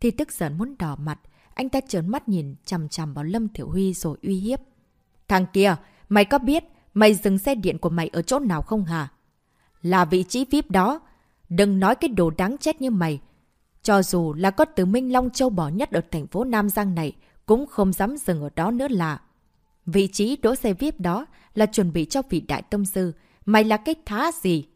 thì tức giận muốn đỏ mặt. Anh ta trớn mắt nhìn chằm chằm vào Lâm Thiểu Huy rồi uy hiếp. Thằng kia, mày có biết mày dừng xe điện của mày ở chỗ nào không hả? Là vị trí VIP đó. Đừng nói cái đồ đáng chết như mày. Cho dù là có từ Minh Long Châu bỏ nhất ở thành phố Nam Giang này, cũng không dám dừng ở đó nữa là. Vị trí đỗ xe VIP đó là chuẩn bị cho vị đại tâm sư. Mày là cái thá gì?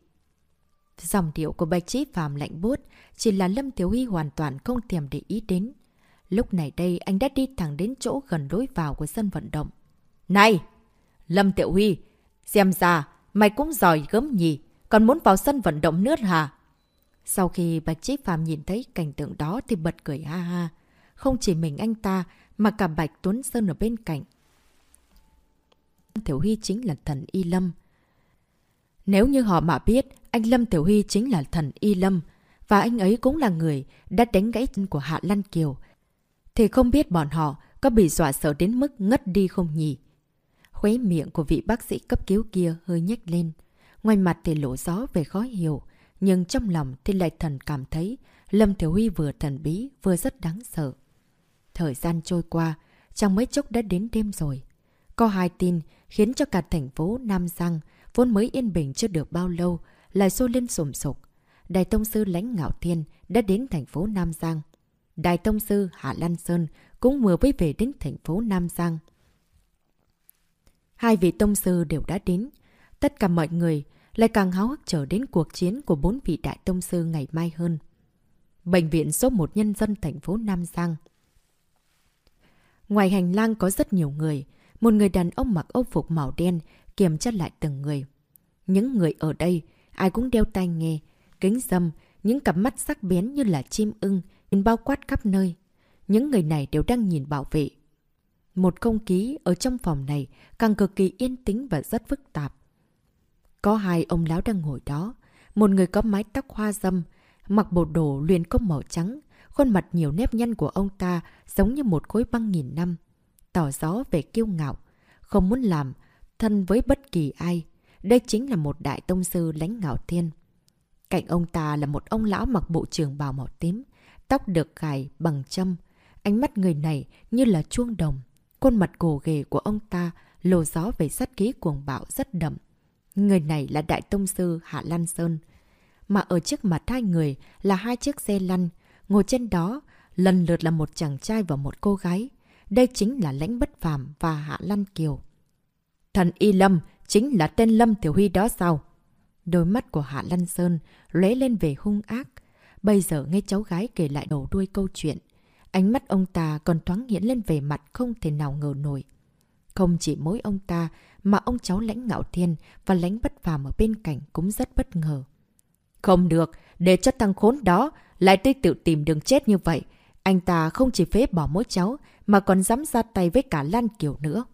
Dòng điệu của Bạch Trí Phạm lạnh buốt chỉ là Lâm Thiếu Huy hoàn toàn không thèm để ý đến. Lúc này đây anh đã đi thẳng đến chỗ gần lối vào của sân vận động. Này! Lâm Tiểu Huy! Xem ra, mày cũng giỏi gớm nhỉ, còn muốn vào sân vận động nước hả? Sau khi Bạch Trí Phạm nhìn thấy cảnh tượng đó thì bật cười ha ha. Không chỉ mình anh ta, mà cả Bạch Tuấn Sơn ở bên cạnh. Tiểu Huy chính là thần Y Lâm. Nếu như họ mà biết anh Lâm Tiểu Huy chính là thần Y Lâm, và anh ấy cũng là người đã đánh gãy chân của Hạ Lan Kiều, thì không biết bọn họ có bị dọa sợ đến mức ngất đi không nhỉ? Khuấy miệng của vị bác sĩ cấp cứu kia hơi nhếch lên. Ngoài mặt thì lộ gió về khó hiểu, nhưng trong lòng thì lại thần cảm thấy Lâm Tiểu Huy vừa thần bí vừa rất đáng sợ. Thời gian trôi qua, trong mấy chốc đã đến đêm rồi. Có hai tin khiến cho cả thành phố Nam Giang vốn mới yên bình chưa được bao lâu, lại sôi lên sùm sục. Đại Tông Sư Lánh Ngạo Thiên đã đến thành phố Nam Giang. Đại Tông Sư Hạ Lan Sơn cũng vừa mới về đến thành phố Nam Giang. Hai vị Tông Sư đều đã đến. Tất cả mọi người lại càng háo hức chờ đến cuộc chiến của bốn vị Đại Tông Sư ngày mai hơn. Bệnh viện số 1 nhân dân thành phố Nam Giang. Ngoài hành lang có rất nhiều người. Một người đàn ông mặc ốc phục màu đen kiểm tra lại từng người. Những người ở đây, ai cũng đeo tai nghe, kính dâm, những cặp mắt sắc bén như là chim ưng, nhìn bao quát khắp nơi. Những người này đều đang nhìn bảo vệ. Một không khí ở trong phòng này càng cực kỳ yên tĩnh và rất phức tạp. Có hai ông lão đang ngồi đó. Một người có mái tóc hoa dâm, mặc bộ đồ luyện công màu trắng. Khuôn mặt nhiều nếp nhăn của ông ta giống như một khối băng nghìn năm. Tỏ gió về kiêu ngạo. Không muốn làm thân với bất kỳ ai. Đây chính là một đại tông sư lãnh ngạo thiên. Cạnh ông ta là một ông lão mặc bộ trường bào màu tím, tóc được gài bằng châm. Ánh mắt người này như là chuông đồng. Khuôn mặt gồ ghề của ông ta lồ gió về sát ký cuồng bạo rất đậm. Người này là Đại Tông Sư Hạ Lan Sơn. Mà ở trước mặt hai người là hai chiếc xe lăn. Ngồi trên đó, lần lượt là một chàng trai và một cô gái. Đây chính là Lãnh Bất Phàm và Hạ Lan Kiều. Thần Y Lâm chính là tên Lâm Tiểu Huy đó sao? Đôi mắt của Hạ Lan Sơn lóe lên về hung ác. Bây giờ nghe cháu gái kể lại đầu đuôi câu chuyện. Ánh mắt ông ta còn thoáng hiện lên về mặt không thể nào ngờ nổi. Không chỉ mỗi ông ta, mà ông cháu lãnh ngạo thiên và lãnh bất phàm ở bên cạnh cũng rất bất ngờ. Không được, để cho thằng khốn đó lại tới tự tìm đường chết như vậy. Anh ta không chỉ phế bỏ mỗi cháu, mà còn dám ra tay với cả Lan Kiều nữa.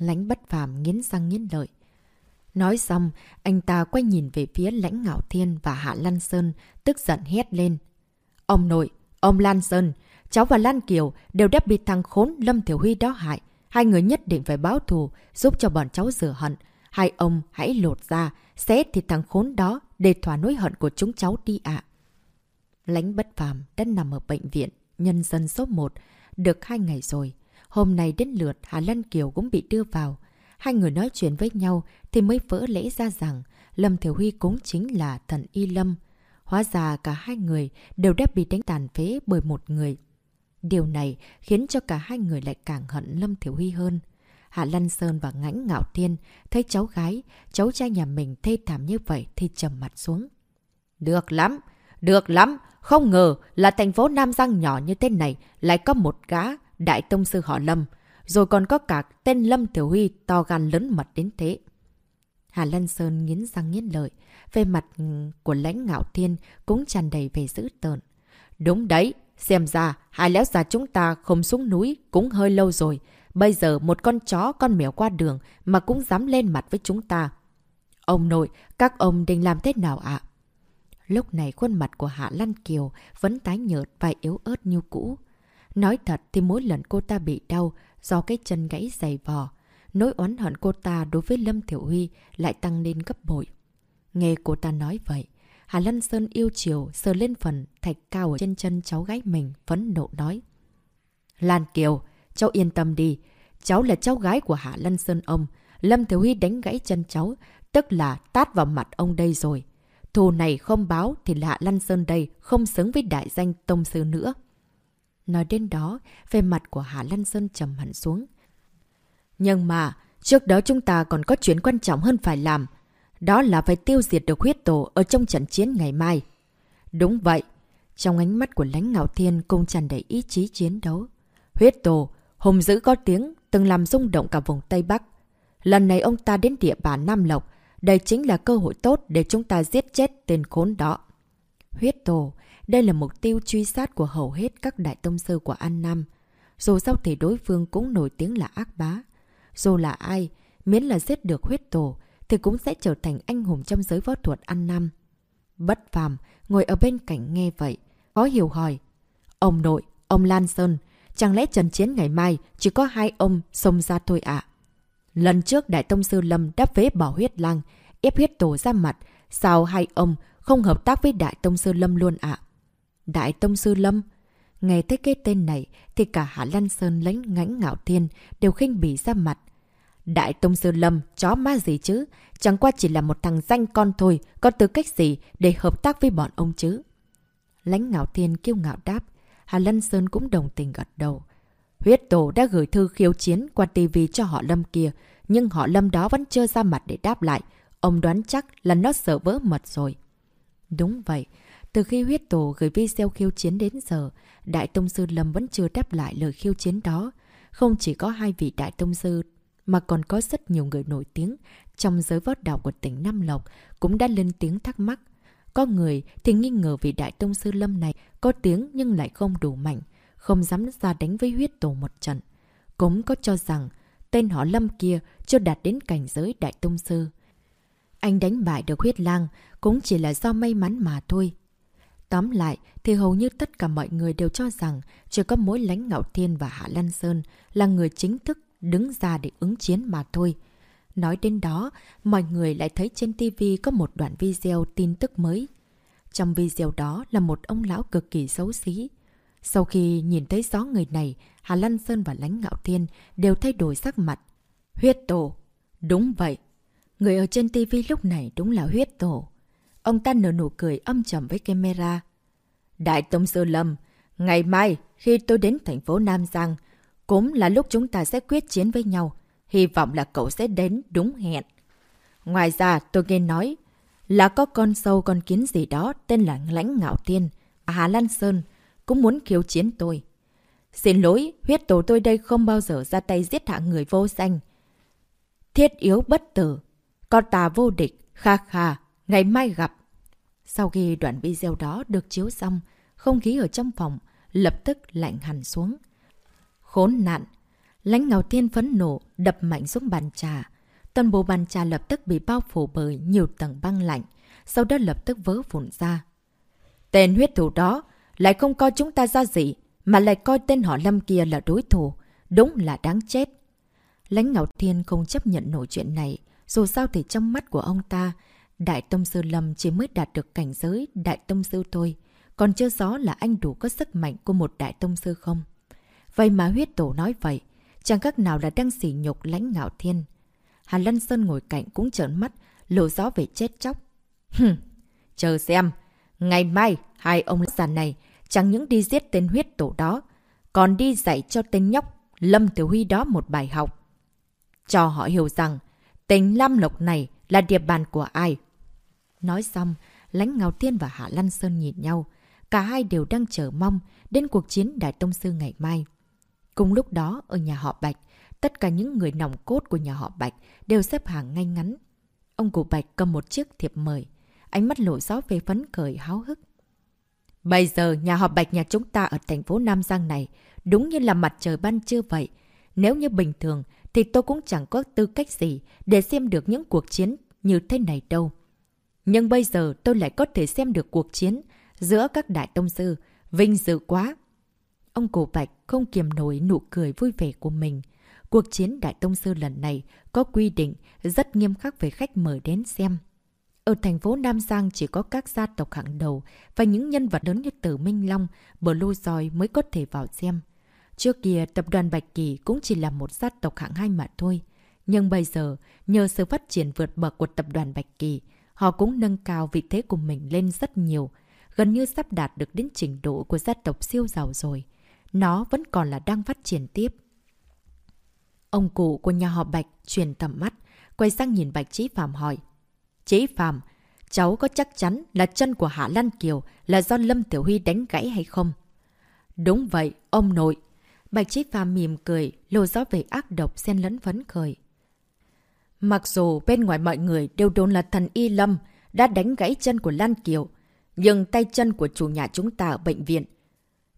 Lãnh bất phàm nghiến răng nghiến lợi. Nói xong, anh ta quay nhìn về phía lãnh ngạo thiên và hạ Lan Sơn, tức giận hét lên. Ông nội, ông Lan Sơn, cháu và Lan Kiều đều đã bị thằng khốn Lâm Thiểu Huy đó hại. Hai người nhất định phải báo thù, giúp cho bọn cháu rửa hận. Hai ông hãy lột ra, xé thịt thằng khốn đó để thỏa nỗi hận của chúng cháu đi ạ. Lãnh bất phàm đã nằm ở bệnh viện, nhân dân số 1, được hai ngày rồi. Hôm nay đến lượt Hà lân Kiều cũng bị đưa vào. Hai người nói chuyện với nhau thì mới vỡ lẽ ra rằng Lâm Thiểu Huy cũng chính là thần Y Lâm. Hóa ra cả hai người đều đã bị đánh tàn phế bởi một người Điều này khiến cho cả hai người lại càng hận Lâm Thiểu Huy hơn. Hạ Lân Sơn và Ngãnh Ngạo Thiên thấy cháu gái, cháu trai nhà mình thê thảm như vậy thì trầm mặt xuống. Được lắm, được lắm, không ngờ là thành phố Nam Giang nhỏ như thế này lại có một gã đại tông sư họ Lâm, rồi còn có cả tên Lâm Tiểu Huy to gan lớn mật đến thế. Hà Lân Sơn nghiến răng nghiến lợi, về mặt của lãnh ngạo thiên cũng tràn đầy về dữ tợn. Đúng đấy, Xem ra, hai léo già chúng ta không xuống núi cũng hơi lâu rồi. Bây giờ một con chó, con mèo qua đường mà cũng dám lên mặt với chúng ta. Ông nội, các ông định làm thế nào ạ? Lúc này khuôn mặt của Hạ Lan Kiều vẫn tái nhợt và yếu ớt như cũ. Nói thật thì mỗi lần cô ta bị đau do cái chân gãy dày vò, nỗi oán hận cô ta đối với Lâm Thiểu Huy lại tăng lên gấp bội. Nghe cô ta nói vậy, Hà Lân Sơn yêu chiều, sờ lên phần thạch cao ở trên chân cháu gái mình, phấn nộ nói. Lan Kiều, cháu yên tâm đi. Cháu là cháu gái của Hạ Lân Sơn ông. Lâm Thiếu Huy đánh gãy chân cháu, tức là tát vào mặt ông đây rồi. Thù này không báo thì Hạ Lân Sơn đây không xứng với đại danh Tông Sư nữa. Nói đến đó, về mặt của Hạ Lan Sơn trầm hẳn xuống. Nhưng mà, trước đó chúng ta còn có chuyện quan trọng hơn phải làm. Đó là phải tiêu diệt được huyết tổ ở trong trận chiến ngày mai. Đúng vậy. Trong ánh mắt của lãnh ngạo thiên cũng tràn đầy ý chí chiến đấu. Huyết tổ, hùng dữ có tiếng, từng làm rung động cả vùng Tây Bắc. Lần này ông ta đến địa bàn Nam Lộc. Đây chính là cơ hội tốt để chúng ta giết chết tên khốn đó. Huyết tổ, đây là mục tiêu truy sát của hầu hết các đại tông sư của An Nam. Dù sao thì đối phương cũng nổi tiếng là ác bá. Dù là ai, miễn là giết được huyết tổ, thì cũng sẽ trở thành anh hùng trong giới võ thuật An Nam. Bất phàm, ngồi ở bên cạnh nghe vậy, có hiểu hỏi. Ông nội, ông Lan Sơn, chẳng lẽ trận chiến ngày mai chỉ có hai ông xông ra thôi ạ? À? Lần trước Đại Tông Sư Lâm đã phế bỏ huyết lang, ép huyết tổ ra mặt, sao hai ông không hợp tác với Đại Tông Sư Lâm luôn ạ? À? Đại Tông Sư Lâm? Nghe thấy cái tên này thì cả Hạ Lan Sơn lãnh ngãnh ngạo thiên đều khinh bỉ ra mặt. Đại Tông Sư Lâm, chó ma gì chứ? Chẳng qua chỉ là một thằng danh con thôi, có tư cách gì để hợp tác với bọn ông chứ? lãnh ngạo thiên kiêu ngạo đáp, Hà Lân Sơn cũng đồng tình gật đầu. Huyết tổ đã gửi thư khiêu chiến qua tivi cho họ Lâm kia, nhưng họ Lâm đó vẫn chưa ra mặt để đáp lại. Ông đoán chắc là nó sợ vỡ mật rồi. Đúng vậy, từ khi huyết tổ gửi video khiêu chiến đến giờ, Đại Tông Sư Lâm vẫn chưa đáp lại lời khiêu chiến đó. Không chỉ có hai vị Đại Tông Sư, mà còn có rất nhiều người nổi tiếng trong giới võ đạo của tỉnh Nam Lộc cũng đã lên tiếng thắc mắc. Có người thì nghi ngờ vị Đại Tông Sư Lâm này có tiếng nhưng lại không đủ mạnh, không dám ra đánh với huyết tổ một trận. Cũng có cho rằng tên họ Lâm kia chưa đạt đến cảnh giới Đại Tông Sư. Anh đánh bại được huyết lang cũng chỉ là do may mắn mà thôi. Tóm lại thì hầu như tất cả mọi người đều cho rằng chỉ có mỗi lãnh Ngạo Thiên và Hạ Lan Sơn là người chính thức đứng ra để ứng chiến mà thôi. Nói đến đó, mọi người lại thấy trên TV có một đoạn video tin tức mới. Trong video đó là một ông lão cực kỳ xấu xí. Sau khi nhìn thấy gió người này, Hà Lan Sơn và Lánh Ngạo Thiên đều thay đổi sắc mặt. Huyết tổ! Đúng vậy! Người ở trên TV lúc này đúng là huyết tổ. Ông ta nở nụ cười âm trầm với camera. Đại Tông Sư Lâm, ngày mai khi tôi đến thành phố Nam Giang, cũng là lúc chúng ta sẽ quyết chiến với nhau. Hy vọng là cậu sẽ đến đúng hẹn. Ngoài ra, tôi nghe nói là có con sâu con kiến gì đó tên là Lãnh Ngạo Tiên, Hà Lan Sơn, cũng muốn khiêu chiến tôi. Xin lỗi, huyết tổ tôi đây không bao giờ ra tay giết hạ người vô danh. Thiết yếu bất tử, con ta vô địch, kha kha, ngày mai gặp. Sau khi đoạn video đó được chiếu xong, không khí ở trong phòng lập tức lạnh hẳn xuống. Khốn nạn! Lánh ngào thiên phấn nổ, đập mạnh xuống bàn trà. Toàn bộ bàn trà lập tức bị bao phủ bởi nhiều tầng băng lạnh, sau đó lập tức vỡ vụn ra. Tên huyết thủ đó lại không coi chúng ta ra gì, mà lại coi tên họ Lâm kia là đối thủ. Đúng là đáng chết. Lánh Ngạo Thiên không chấp nhận nổi chuyện này, dù sao thì trong mắt của ông ta, Đại Tông Sư Lâm chỉ mới đạt được cảnh giới Đại Tông Sư thôi, còn chưa rõ là anh đủ có sức mạnh của một Đại Tông Sư không. Vậy mà huyết tổ nói vậy, chẳng các nào là đang sỉ nhục lãnh ngạo thiên. Hà Lân Sơn ngồi cạnh cũng trợn mắt, lộ rõ về chết chóc. Hừm, chờ xem, ngày mai hai ông già này chẳng những đi giết tên huyết tổ đó, còn đi dạy cho tên nhóc Lâm Tiểu Huy đó một bài học. Cho họ hiểu rằng, tên Lam Lộc này là địa bàn của ai. Nói xong, lãnh ngạo thiên và Hạ Lân Sơn nhìn nhau. Cả hai đều đang chờ mong đến cuộc chiến Đại Tông Sư ngày mai. Cùng lúc đó, ở nhà họ Bạch, tất cả những người nòng cốt của nhà họ Bạch đều xếp hàng ngay ngắn. Ông cụ Bạch cầm một chiếc thiệp mời, ánh mắt lộ rõ về phấn khởi háo hức. Bây giờ nhà họ Bạch nhà chúng ta ở thành phố Nam Giang này đúng như là mặt trời ban trưa vậy. Nếu như bình thường thì tôi cũng chẳng có tư cách gì để xem được những cuộc chiến như thế này đâu. Nhưng bây giờ tôi lại có thể xem được cuộc chiến giữa các đại tông sư. Vinh dự quá! Ông cổ bạch không kiềm nổi nụ cười vui vẻ của mình. Cuộc chiến Đại Tông Sư lần này có quy định rất nghiêm khắc về khách mời đến xem. Ở thành phố Nam Giang chỉ có các gia tộc hạng đầu và những nhân vật lớn như Tử Minh Long, bờ lô dòi mới có thể vào xem. Trước kia, tập đoàn Bạch Kỳ cũng chỉ là một gia tộc hạng hai mà thôi. Nhưng bây giờ, nhờ sự phát triển vượt bậc của tập đoàn Bạch Kỳ, họ cũng nâng cao vị thế của mình lên rất nhiều, gần như sắp đạt được đến trình độ của gia tộc siêu giàu rồi. Nó vẫn còn là đang phát triển tiếp. Ông cụ của nhà họ Bạch truyền tầm mắt, quay sang nhìn Bạch Trí Phạm hỏi. Trí Phạm, cháu có chắc chắn là chân của Hạ Lan Kiều là do Lâm Tiểu Huy đánh gãy hay không? Đúng vậy, ông nội. Bạch Trí Phạm mỉm cười, lộ gió về ác độc xen lẫn vấn khởi. Mặc dù bên ngoài mọi người đều đồn là thần Y Lâm đã đánh gãy chân của Lan Kiều, nhưng tay chân của chủ nhà chúng ta ở bệnh viện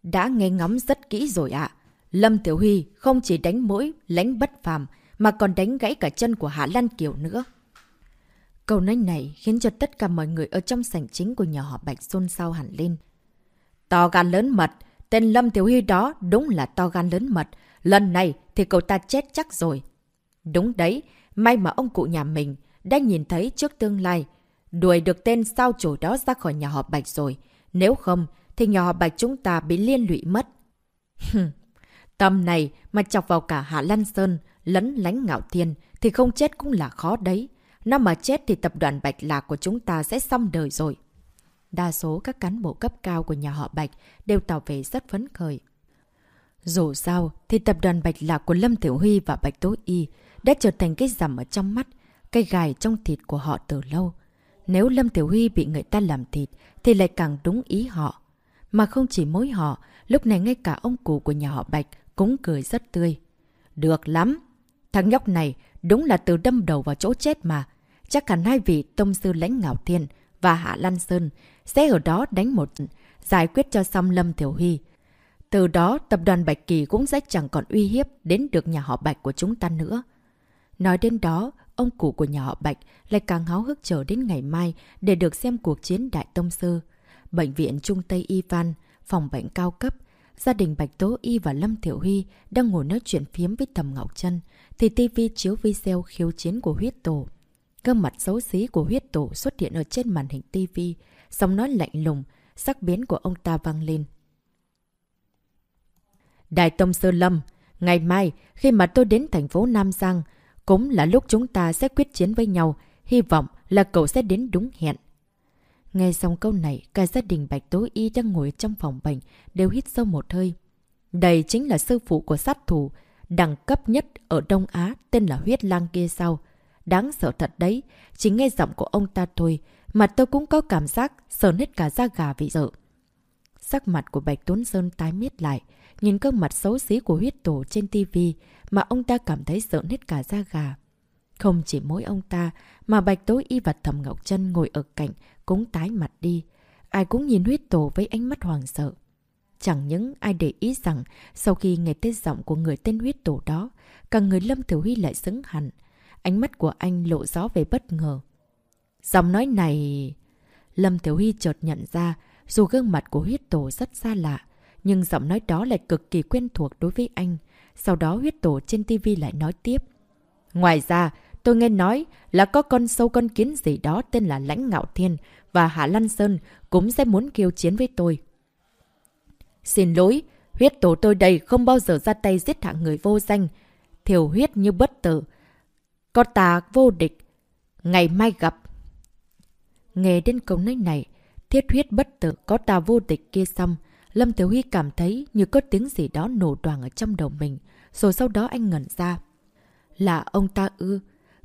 đã nghe ngóng rất kỹ rồi ạ. Lâm Tiểu Huy không chỉ đánh mũi, lánh bất phàm, mà còn đánh gãy cả chân của Hạ Lan Kiều nữa. Câu nói này khiến cho tất cả mọi người ở trong sảnh chính của nhà họ Bạch xôn xao hẳn lên. To gan lớn mật, tên Lâm Tiểu Huy đó đúng là to gan lớn mật. Lần này thì cậu ta chết chắc rồi. Đúng đấy, may mà ông cụ nhà mình đã nhìn thấy trước tương lai. Đuổi được tên sao chủ đó ra khỏi nhà họ Bạch rồi. Nếu không, thì nhà họ Bạch chúng ta bị liên lụy mất. Tâm này mà chọc vào cả Hạ Lan Sơn, lấn lánh ngạo thiên, thì không chết cũng là khó đấy. Nó mà chết thì tập đoàn Bạch Lạc của chúng ta sẽ xong đời rồi. Đa số các cán bộ cấp cao của nhà họ Bạch đều tỏ về rất phấn khởi. Dù sao thì tập đoàn Bạch Lạc của Lâm Tiểu Huy và Bạch Tố Y đã trở thành cái rằm ở trong mắt, cây gài trong thịt của họ từ lâu. Nếu Lâm Tiểu Huy bị người ta làm thịt thì lại càng đúng ý họ. Mà không chỉ mỗi họ, lúc này ngay cả ông cụ của nhà họ Bạch cũng cười rất tươi. Được lắm! Thằng nhóc này đúng là từ đâm đầu vào chỗ chết mà. Chắc hẳn hai vị tông sư lãnh ngạo thiên và Hạ Lan Sơn sẽ ở đó đánh một giải quyết cho xong Lâm tiểu Huy. Từ đó tập đoàn Bạch Kỳ cũng sẽ chẳng còn uy hiếp đến được nhà họ Bạch của chúng ta nữa. Nói đến đó, ông cụ của nhà họ Bạch lại càng háo hức chờ đến ngày mai để được xem cuộc chiến Đại Tông Sư. Bệnh viện Trung Tây Ivan, phòng bệnh cao cấp, gia đình Bạch Tố Y và Lâm Thiểu Huy đang ngồi nói chuyện phiếm với Tầm Ngọc Trân, thì TV chiếu video khiêu chiến của huyết tổ. Gương mặt xấu xí của huyết tổ xuất hiện ở trên màn hình TV, giọng nói lạnh lùng, sắc biến của ông ta vang lên. Đại Tông sư Lâm, ngày mai khi mà tôi đến thành phố Nam Giang, cũng là lúc chúng ta sẽ quyết chiến với nhau, hy vọng là cậu sẽ đến đúng hẹn. Nghe xong câu này, cả gia đình Bạch Tố Y đang ngồi trong phòng bệnh đều hít sâu một hơi. Đây chính là sư phụ của sát thủ, đẳng cấp nhất ở Đông Á, tên là huyết lang kia sao. Đáng sợ thật đấy, chỉ nghe giọng của ông ta thôi, mà tôi cũng có cảm giác sờn hết cả da gà vì sợ. Sắc mặt của Bạch Tuấn Sơn tái miết lại, nhìn cơ mặt xấu xí của huyết tổ trên tivi mà ông ta cảm thấy sợ hết cả da gà. Không chỉ mỗi ông ta, mà Bạch Tố Y và Thẩm Ngọc Trân ngồi ở cạnh cũng tái mặt đi. Ai cũng nhìn huyết tổ với ánh mắt hoàng sợ. Chẳng những ai để ý rằng sau khi nghe tên giọng của người tên huyết tổ đó, cả người Lâm Thiểu Huy lại sững hẳn. Ánh mắt của anh lộ gió về bất ngờ. Giọng nói này... Lâm Thiểu Huy chợt nhận ra, dù gương mặt của huyết tổ rất xa lạ, nhưng giọng nói đó lại cực kỳ quen thuộc đối với anh. Sau đó huyết tổ trên TV lại nói tiếp. Ngoài ra, tôi nghe nói là có con sâu con kiến gì đó tên là Lãnh Ngạo Thiên và Hạ Lan Sơn cũng sẽ muốn kêu chiến với tôi. Xin lỗi, huyết tổ tôi đây không bao giờ ra tay giết hạng người vô danh, thiểu huyết như bất tử. Có ta vô địch, ngày mai gặp. Nghe đến câu nói này, thiết huyết bất tử có ta vô địch kia xong, Lâm Tiểu Huy cảm thấy như có tiếng gì đó nổ đoàn ở trong đầu mình, rồi sau đó anh ngẩn ra. Là ông ta ư?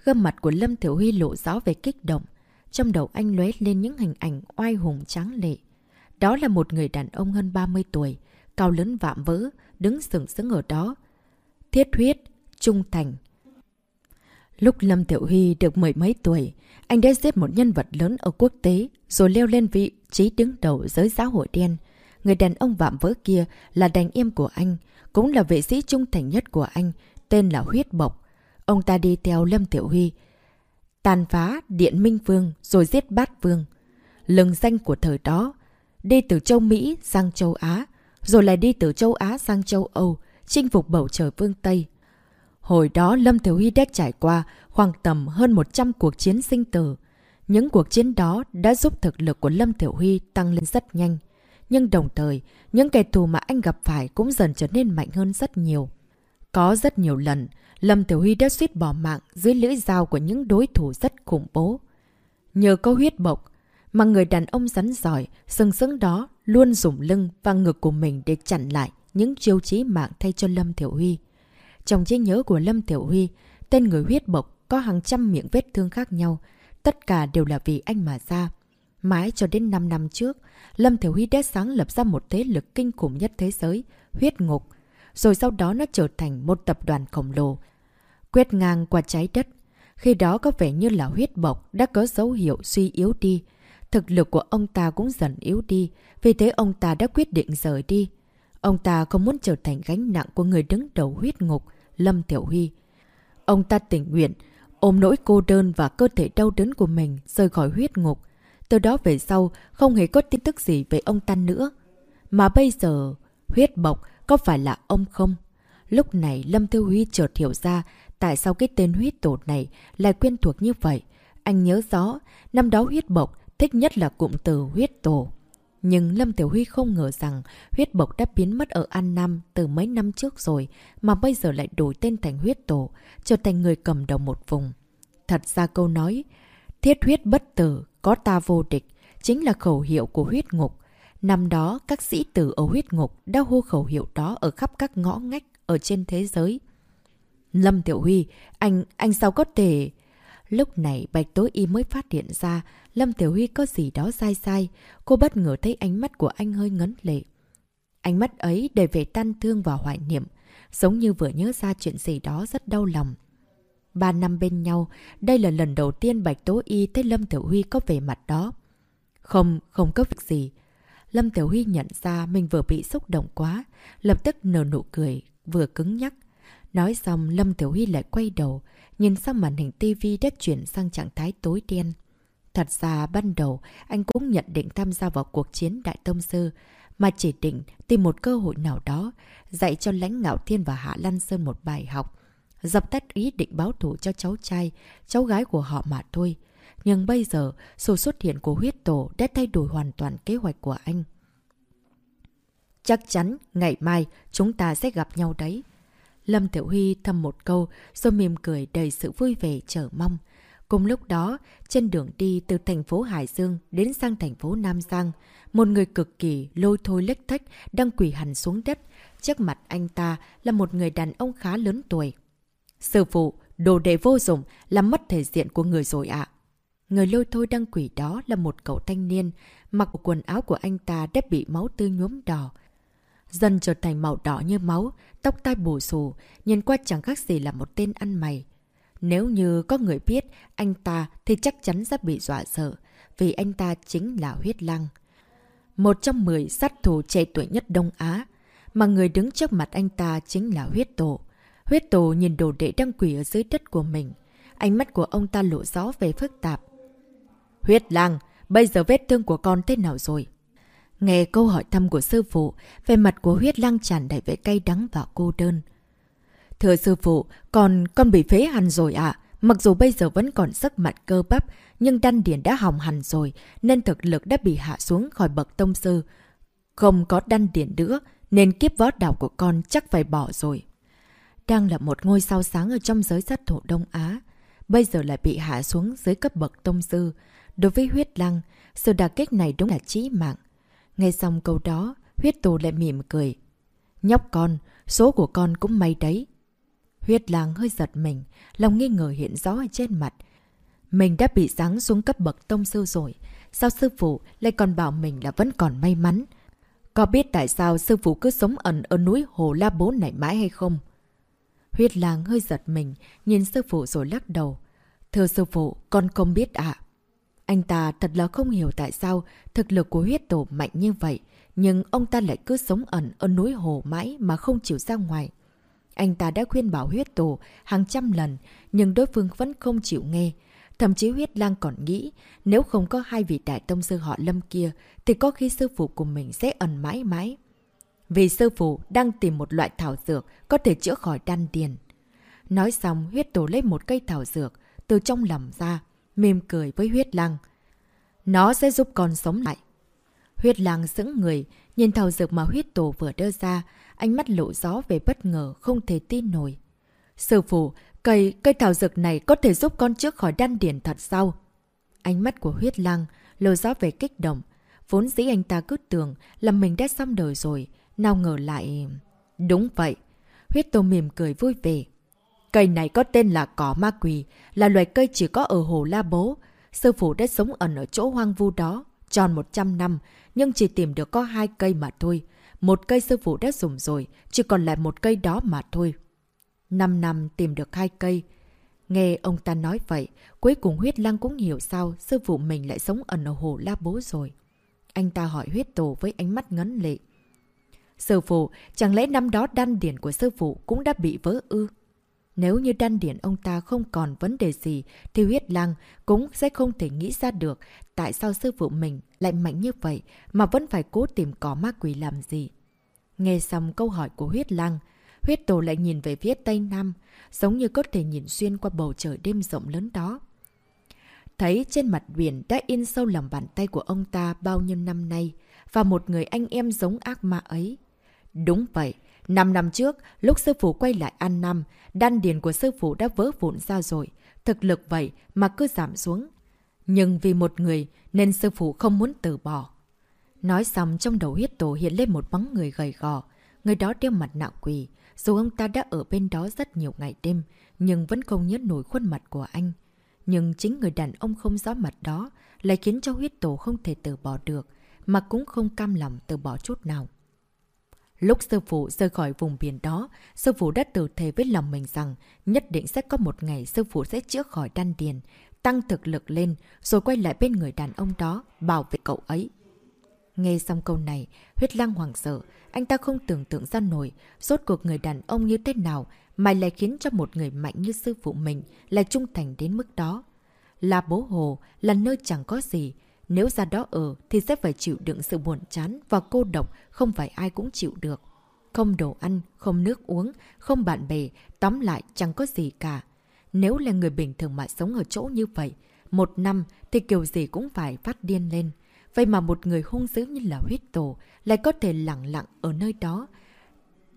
Gương mặt của Lâm Tiểu Huy lộ rõ về kích động. Trong đầu anh lóe lên những hình ảnh oai hùng tráng lệ. Đó là một người đàn ông hơn 30 tuổi, cao lớn vạm vỡ, đứng sừng sững ở đó. Thiết huyết, trung thành. Lúc Lâm Tiểu Huy được mười mấy tuổi, anh đã giết một nhân vật lớn ở quốc tế, rồi leo lên vị trí đứng đầu giới xã hội đen. Người đàn ông vạm vỡ kia là đàn em của anh, cũng là vệ sĩ trung thành nhất của anh, tên là Huyết Bộc. Ông ta đi theo Lâm Tiểu Huy, tàn phá Điện Minh Vương rồi giết Bát Vương. Lừng danh của thời đó, đi từ châu Mỹ sang châu Á, rồi lại đi từ châu Á sang châu Âu, chinh phục bầu trời phương Tây. Hồi đó Lâm Tiểu Huy đã trải qua khoảng tầm hơn 100 cuộc chiến sinh tử. Những cuộc chiến đó đã giúp thực lực của Lâm Tiểu Huy tăng lên rất nhanh. Nhưng đồng thời, những kẻ thù mà anh gặp phải cũng dần trở nên mạnh hơn rất nhiều. Có rất nhiều lần, Lâm Tiểu Huy đã suýt bỏ mạng dưới lưỡi dao của những đối thủ rất khủng bố. Nhờ câu huyết bộc, mà người đàn ông rắn giỏi, sừng sững đó luôn dùng lưng và ngực của mình để chặn lại những chiêu chí mạng thay cho Lâm Tiểu Huy. Trong trí nhớ của Lâm Tiểu Huy, tên người huyết bộc có hàng trăm miệng vết thương khác nhau, tất cả đều là vì anh mà ra. Mãi cho đến 5 năm trước, Lâm Thiểu Huy đã sáng lập ra một thế lực kinh khủng nhất thế giới, huyết ngục. Rồi sau đó nó trở thành một tập đoàn khổng lồ, quét ngang qua trái đất. Khi đó có vẻ như là huyết bộc đã có dấu hiệu suy yếu đi. Thực lực của ông ta cũng dần yếu đi, vì thế ông ta đã quyết định rời đi. Ông ta không muốn trở thành gánh nặng của người đứng đầu huyết ngục, Lâm Tiểu Huy. Ông ta tình nguyện, ôm nỗi cô đơn và cơ thể đau đớn của mình rời khỏi huyết ngục. Từ đó về sau, không hề có tin tức gì về ông ta nữa. Mà bây giờ, huyết bộc có phải là ông không? Lúc này Lâm Thư Huy chợt hiểu ra tại sao cái tên huyết tổ này lại quen thuộc như vậy. Anh nhớ rõ, năm đó huyết bộc thích nhất là cụm từ huyết tổ. Nhưng Lâm Tiểu Huy không ngờ rằng huyết bộc đã biến mất ở An Nam từ mấy năm trước rồi, mà bây giờ lại đổi tên thành huyết tổ, trở thành người cầm đầu một vùng. Thật ra câu nói, thiết huyết bất tử, có ta vô địch, chính là khẩu hiệu của huyết ngục. Năm đó, các sĩ tử ở huyết ngục đã hô khẩu hiệu đó ở khắp các ngõ ngách ở trên thế giới. Lâm Tiểu Huy, anh, anh sao có thể... Lúc này Bạch Tối Y mới phát hiện ra Lâm Tiểu Huy có gì đó sai sai. Cô bất ngờ thấy ánh mắt của anh hơi ngấn lệ. Ánh mắt ấy đầy vẻ tan thương và hoài niệm. Giống như vừa nhớ ra chuyện gì đó rất đau lòng. Ba năm bên nhau, đây là lần đầu tiên Bạch Tố Y thấy Lâm Tiểu Huy có vẻ mặt đó. Không, không có việc gì. Lâm Tiểu Huy nhận ra mình vừa bị xúc động quá, lập tức nở nụ cười, vừa cứng nhắc. Nói xong, Lâm Tiểu Huy lại quay đầu, nhìn sang màn hình tivi đã chuyển sang trạng thái tối đen. Thật ra ban đầu anh cũng nhận định tham gia vào cuộc chiến Đại Tông Sư, mà chỉ định tìm một cơ hội nào đó dạy cho lãnh ngạo thiên và Hạ Lan Sơn một bài học. Dập tắt ý định báo thủ cho cháu trai, cháu gái của họ mà thôi. Nhưng bây giờ, sự xuất hiện của huyết tổ đã thay đổi hoàn toàn kế hoạch của anh. Chắc chắn, ngày mai, chúng ta sẽ gặp nhau đấy. Lâm Tiểu Huy thầm một câu, rồi mỉm cười đầy sự vui vẻ chờ mong. Cùng lúc đó, trên đường đi từ thành phố Hải Dương đến sang thành phố Nam Giang, một người cực kỳ lôi thôi lếch thách đang quỳ hẳn xuống đất. Trước mặt anh ta là một người đàn ông khá lớn tuổi. Sư phụ, đồ đệ vô dụng, làm mất thể diện của người rồi ạ. Người lôi thôi đăng quỷ đó là một cậu thanh niên, mặc quần áo của anh ta đã bị máu tươi nhuốm đỏ. Dần trở thành màu đỏ như máu, tóc tai bù xù, nhìn qua chẳng khác gì là một tên ăn mày. Nếu như có người biết anh ta thì chắc chắn sẽ bị dọa sợ, vì anh ta chính là huyết lăng. Một trong mười sát thủ trẻ tuổi nhất Đông Á, mà người đứng trước mặt anh ta chính là huyết tổ. Huyết tổ nhìn đồ đệ đang quỷ ở dưới đất của mình. Ánh mắt của ông ta lộ rõ về phức tạp. Huyết lang, bây giờ vết thương của con thế nào rồi? Nghe câu hỏi thăm của sư phụ, về mặt của huyết lang tràn đầy vẻ cay đắng và cô đơn. Thưa sư phụ, con, con bị phế hẳn rồi ạ. À? Mặc dù bây giờ vẫn còn sức mạnh cơ bắp, nhưng đan điển đã hỏng hẳn rồi, nên thực lực đã bị hạ xuống khỏi bậc tông sư. Không có đan điển nữa, nên kiếp võ đạo của con chắc phải bỏ rồi. Đang là một ngôi sao sáng ở trong giới sát thủ Đông Á, bây giờ lại bị hạ xuống dưới cấp bậc tông sư. Đối với huyết lăng, sự đả kích này đúng là chí mạng. Nghe xong câu đó, huyết tù lại mỉm cười. Nhóc con, số của con cũng may đấy. Huyết lăng hơi giật mình, lòng nghi ngờ hiện rõ ở trên mặt. Mình đã bị giáng xuống cấp bậc tông sư rồi. Sao sư phụ lại còn bảo mình là vẫn còn may mắn? Có biết tại sao sư phụ cứ sống ẩn ở núi Hồ La Bố này mãi hay không? Huyết lang hơi giật mình, nhìn sư phụ rồi lắc đầu. Thưa sư phụ, con không biết ạ. Anh ta thật là không hiểu tại sao thực lực của huyết tổ mạnh như vậy, nhưng ông ta lại cứ sống ẩn ở núi hồ mãi mà không chịu ra ngoài. Anh ta đã khuyên bảo huyết tổ hàng trăm lần, nhưng đối phương vẫn không chịu nghe. Thậm chí huyết lang còn nghĩ, nếu không có hai vị đại tông sư họ lâm kia, thì có khi sư phụ của mình sẽ ẩn mãi mãi. Vì sư phụ đang tìm một loại thảo dược có thể chữa khỏi đan điền. Nói xong, huyết tổ lấy một cây thảo dược từ trong lòng ra, mỉm cười với huyết lăng. Nó sẽ giúp con sống lại. Huyết lăng sững người, nhìn thảo dược mà huyết tổ vừa đưa ra, ánh mắt lộ gió về bất ngờ, không thể tin nổi. Sư phụ, cây, cây thảo dược này có thể giúp con trước khỏi đan điển thật sao? Ánh mắt của huyết lăng, lộ gió về kích động. Vốn dĩ anh ta cứ tưởng là mình đã xong đời rồi, nào ngờ lại... Đúng vậy. Huyết tô mỉm cười vui vẻ. Cây này có tên là cỏ ma quỳ, là loài cây chỉ có ở hồ La Bố. Sư phụ đã sống ẩn ở chỗ hoang vu đó, tròn 100 năm, nhưng chỉ tìm được có hai cây mà thôi. Một cây sư phụ đã dùng rồi, chỉ còn lại một cây đó mà thôi. Năm năm tìm được hai cây. Nghe ông ta nói vậy, cuối cùng huyết lăng cũng hiểu sao sư phụ mình lại sống ẩn ở hồ La Bố rồi. Anh ta hỏi huyết tổ với ánh mắt ngấn lệ. Sư phụ, chẳng lẽ năm đó đan điển của sư phụ cũng đã bị vỡ ư? Nếu như đan điển ông ta không còn vấn đề gì, thì huyết lăng cũng sẽ không thể nghĩ ra được tại sao sư phụ mình lại mạnh như vậy mà vẫn phải cố tìm cỏ ma quỷ làm gì. Nghe xong câu hỏi của huyết lăng, huyết tổ lại nhìn về phía tây nam, giống như có thể nhìn xuyên qua bầu trời đêm rộng lớn đó. Thấy trên mặt biển đã in sâu lòng bàn tay của ông ta bao nhiêu năm nay, và một người anh em giống ác ma ấy. Đúng vậy, Năm năm trước, lúc sư phụ quay lại ăn năm, đan điền của sư phụ đã vỡ vụn ra rồi. Thực lực vậy mà cứ giảm xuống. Nhưng vì một người nên sư phụ không muốn từ bỏ. Nói xong trong đầu huyết tổ hiện lên một bóng người gầy gò. Người đó đeo mặt nạ quỷ Dù ông ta đã ở bên đó rất nhiều ngày đêm, nhưng vẫn không nhớ nổi khuôn mặt của anh. Nhưng chính người đàn ông không rõ mặt đó lại khiến cho huyết tổ không thể từ bỏ được, mà cũng không cam lòng từ bỏ chút nào. Lúc sư phụ rời khỏi vùng biển đó, sư phụ đã tự thề với lòng mình rằng nhất định sẽ có một ngày sư phụ sẽ chữa khỏi đan điền, tăng thực lực lên, rồi quay lại bên người đàn ông đó, bảo vệ cậu ấy. Nghe xong câu này, huyết lăng hoàng sợ, anh ta không tưởng tượng ra nổi, rốt cuộc người đàn ông như thế nào mà lại khiến cho một người mạnh như sư phụ mình lại trung thành đến mức đó. Là bố hồ, là nơi chẳng có gì, nếu ra đó ở thì sẽ phải chịu đựng sự buồn chán và cô độc không phải ai cũng chịu được. Không đồ ăn, không nước uống, không bạn bè, tóm lại chẳng có gì cả. Nếu là người bình thường mà sống ở chỗ như vậy, một năm thì kiểu gì cũng phải phát điên lên. Vậy mà một người hung dữ như là huyết tổ lại có thể lặng lặng ở nơi đó.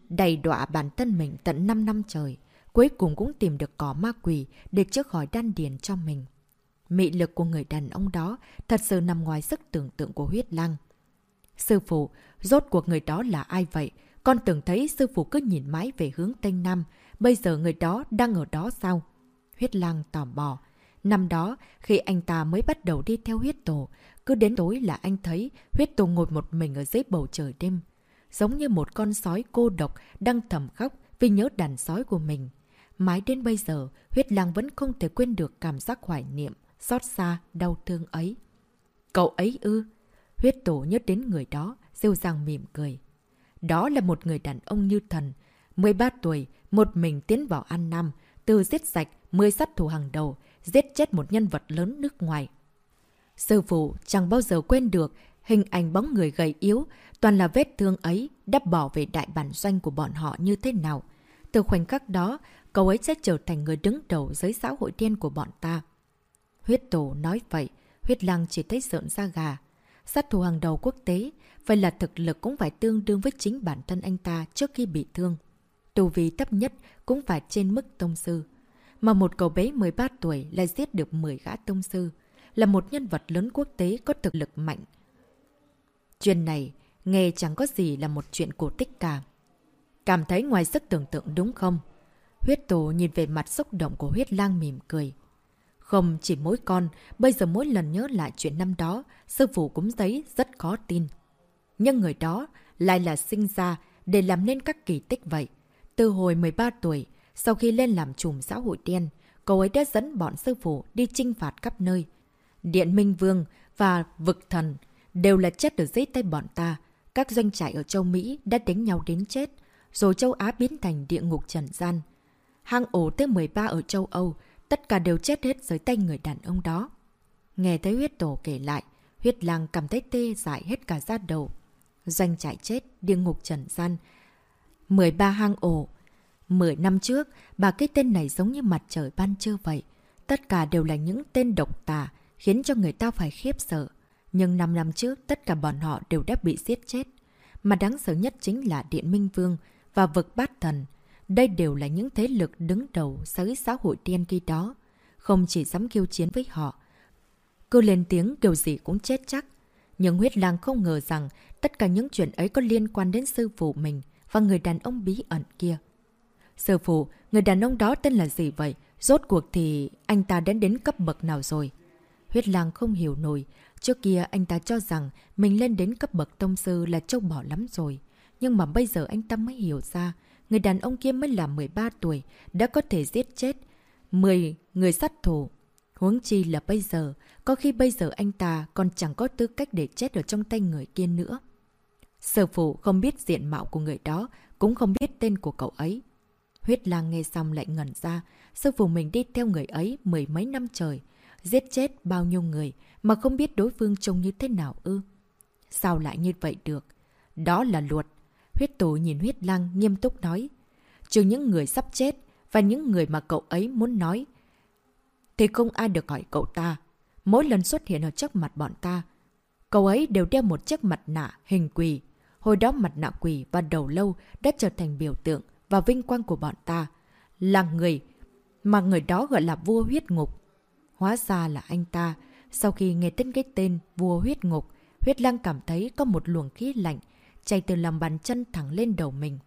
Đầy đọa bản thân mình tận 5 năm trời, cuối cùng cũng tìm được cỏ ma quỷ để chữa khỏi đan điền cho mình. Mị lực của người đàn ông đó thật sự nằm ngoài sức tưởng tượng của huyết lăng. Sư phụ, rốt cuộc người đó là ai vậy? Con từng thấy sư phụ cứ nhìn mãi về hướng Tây Nam. Bây giờ người đó đang ở đó sao? Huyết lăng tò mò. Năm đó, khi anh ta mới bắt đầu đi theo huyết tổ, cứ đến tối là anh thấy huyết tổ ngồi một mình ở dưới bầu trời đêm. Giống như một con sói cô độc đang thầm khóc vì nhớ đàn sói của mình. Mãi đến bây giờ, huyết lăng vẫn không thể quên được cảm giác hoài niệm xót xa, đau thương ấy. Cậu ấy ư? Huyết tổ nhớ đến người đó, rêu ràng mỉm cười. Đó là một người đàn ông như thần. 13 tuổi, một mình tiến vào An Nam, từ giết sạch 10 sát thủ hàng đầu, giết chết một nhân vật lớn nước ngoài. Sư phụ chẳng bao giờ quên được hình ảnh bóng người gầy yếu, toàn là vết thương ấy đắp bỏ về đại bản doanh của bọn họ như thế nào. Từ khoảnh khắc đó, cậu ấy sẽ trở thành người đứng đầu giới xã hội đen của bọn ta. Huyết tổ nói vậy, huyết lăng chỉ thấy sợn da gà. Sát thủ hàng đầu quốc tế, vậy là thực lực cũng phải tương đương với chính bản thân anh ta trước khi bị thương. Tù vi thấp nhất cũng phải trên mức tông sư. Mà một cậu bé 13 tuổi lại giết được 10 gã tông sư, là một nhân vật lớn quốc tế có thực lực mạnh. Chuyện này, nghe chẳng có gì là một chuyện cổ tích cả. Cảm thấy ngoài sức tưởng tượng đúng không? Huyết tổ nhìn về mặt xúc động của huyết lang mỉm cười. Không chỉ mỗi con, bây giờ mỗi lần nhớ lại chuyện năm đó, sư phụ cũng thấy rất khó tin. Nhưng người đó lại là sinh ra để làm nên các kỳ tích vậy. Từ hồi 13 tuổi, sau khi lên làm trùm xã hội đen, cậu ấy đã dẫn bọn sư phụ đi chinh phạt khắp nơi. Điện Minh Vương và Vực Thần đều là chết ở dưới tay bọn ta. Các doanh trại ở châu Mỹ đã đánh nhau đến chết, rồi châu Á biến thành địa ngục trần gian. Hang ổ tới 13 ở châu Âu Tất cả đều chết hết dưới tay người đàn ông đó. Nghe thấy huyết tổ kể lại, huyết lang cảm thấy tê dại hết cả da đầu. Doanh chạy chết, địa ngục trần gian. 13 hang ổ. Mười năm trước, bà cái tên này giống như mặt trời ban trưa vậy. Tất cả đều là những tên độc tà, khiến cho người ta phải khiếp sợ. Nhưng 5 năm trước, tất cả bọn họ đều đã bị giết chết. Mà đáng sợ nhất chính là Điện Minh Vương và vực bát thần. Đây đều là những thế lực đứng đầu giới xã hội tiên khi đó. Không chỉ dám kêu chiến với họ. Cứ lên tiếng kiểu gì cũng chết chắc. Nhưng huyết lang không ngờ rằng tất cả những chuyện ấy có liên quan đến sư phụ mình và người đàn ông bí ẩn kia. Sư phụ, người đàn ông đó tên là gì vậy? Rốt cuộc thì anh ta đến đến cấp bậc nào rồi? Huyết lang không hiểu nổi. Trước kia anh ta cho rằng mình lên đến cấp bậc tông sư là châu bỏ lắm rồi. Nhưng mà bây giờ anh ta mới hiểu ra, người đàn ông kia mới là 13 tuổi, đã có thể giết chết 10 người sát thủ. Huống chi là bây giờ, có khi bây giờ anh ta còn chẳng có tư cách để chết ở trong tay người kia nữa. Sở phụ không biết diện mạo của người đó, cũng không biết tên của cậu ấy. Huyết lang nghe xong lại ngẩn ra, sư phụ mình đi theo người ấy mười mấy năm trời, giết chết bao nhiêu người mà không biết đối phương trông như thế nào ư. Sao lại như vậy được? Đó là luật. Huyết tù nhìn huyết lang nghiêm túc nói. Trừ những người sắp chết và những người mà cậu ấy muốn nói, thì không ai được hỏi cậu ta. Mỗi lần xuất hiện ở trước mặt bọn ta, cậu ấy đều đeo một chiếc mặt nạ hình quỳ. Hồi đó mặt nạ quỳ và đầu lâu đã trở thành biểu tượng và vinh quang của bọn ta. Là người mà người đó gọi là vua huyết ngục. Hóa ra là anh ta. Sau khi nghe tên cái tên vua huyết ngục, huyết lăng cảm thấy có một luồng khí lạnh chạy từ lòng bàn chân thẳng lên đầu mình.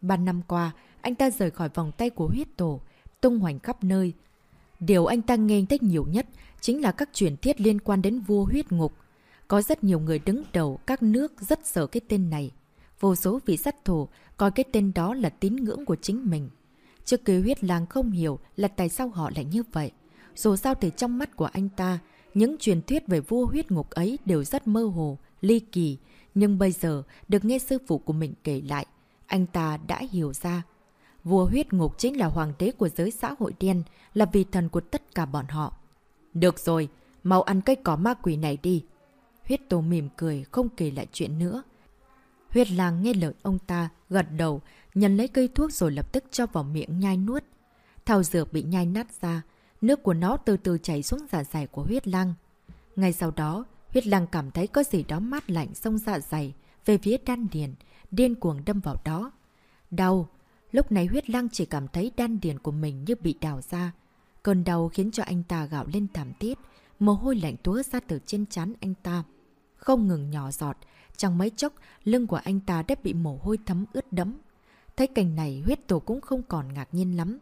Ba năm qua, anh ta rời khỏi vòng tay của huyết tổ, tung hoành khắp nơi. Điều anh ta nghe thích nhiều nhất chính là các truyền thiết liên quan đến vua huyết ngục. Có rất nhiều người đứng đầu các nước rất sợ cái tên này. Vô số vị sát thủ coi cái tên đó là tín ngưỡng của chính mình. Trước kia huyết làng không hiểu là tại sao họ lại như vậy. Dù sao thì trong mắt của anh ta, những truyền thuyết về vua huyết ngục ấy đều rất mơ hồ, ly kỳ. Nhưng bây giờ, được nghe sư phụ của mình kể lại, anh ta đã hiểu ra. Vua huyết ngục chính là hoàng đế của giới xã hội đen, là vị thần của tất cả bọn họ. Được rồi, mau ăn cây cỏ ma quỷ này đi. Huyết tổ mỉm cười, không kể lại chuyện nữa. Huyết lang nghe lời ông ta, gật đầu, nhận lấy cây thuốc rồi lập tức cho vào miệng nhai nuốt. Thảo dược bị nhai nát ra, nước của nó từ từ chảy xuống dạ dày của huyết lang. Ngay sau đó, huyết lang cảm thấy có gì đó mát lạnh sông dạ dày về phía đan điền, điên cuồng đâm vào đó. Đau, lúc này huyết lang chỉ cảm thấy đan điền của mình như bị đào ra. Cơn đau khiến cho anh ta gạo lên thảm thiết, mồ hôi lạnh túa ra từ trên trán anh ta. Không ngừng nhỏ giọt, trong mấy chốc, lưng của anh ta đã bị mồ hôi thấm ướt đẫm. Thấy cảnh này, huyết tổ cũng không còn ngạc nhiên lắm.